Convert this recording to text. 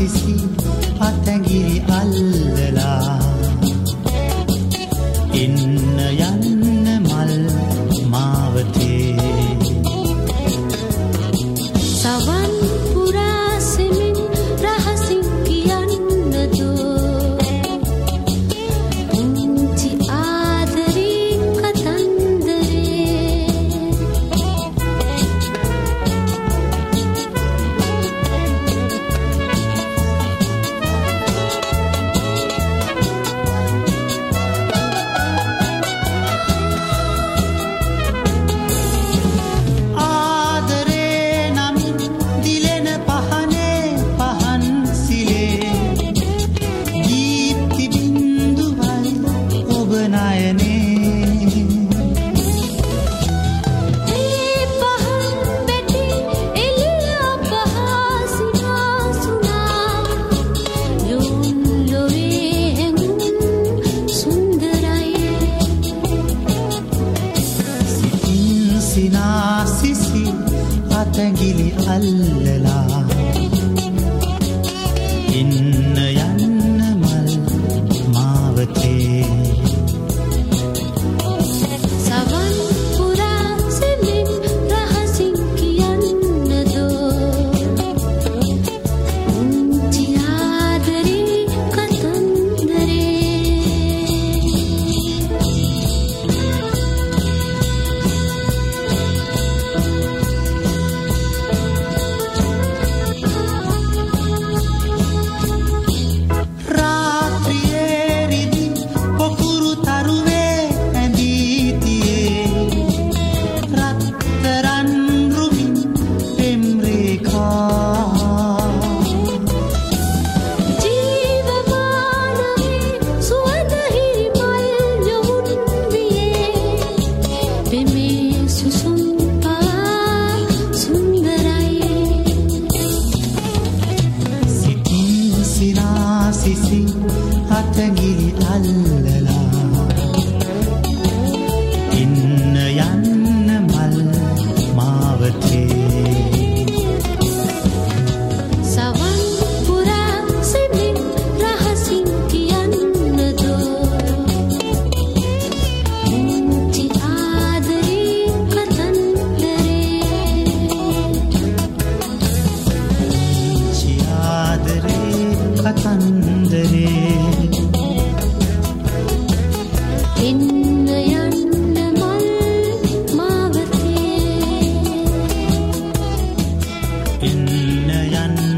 esses que අතැගිලි අල්ලලා මතගිරි අල්ලලා පින යන්න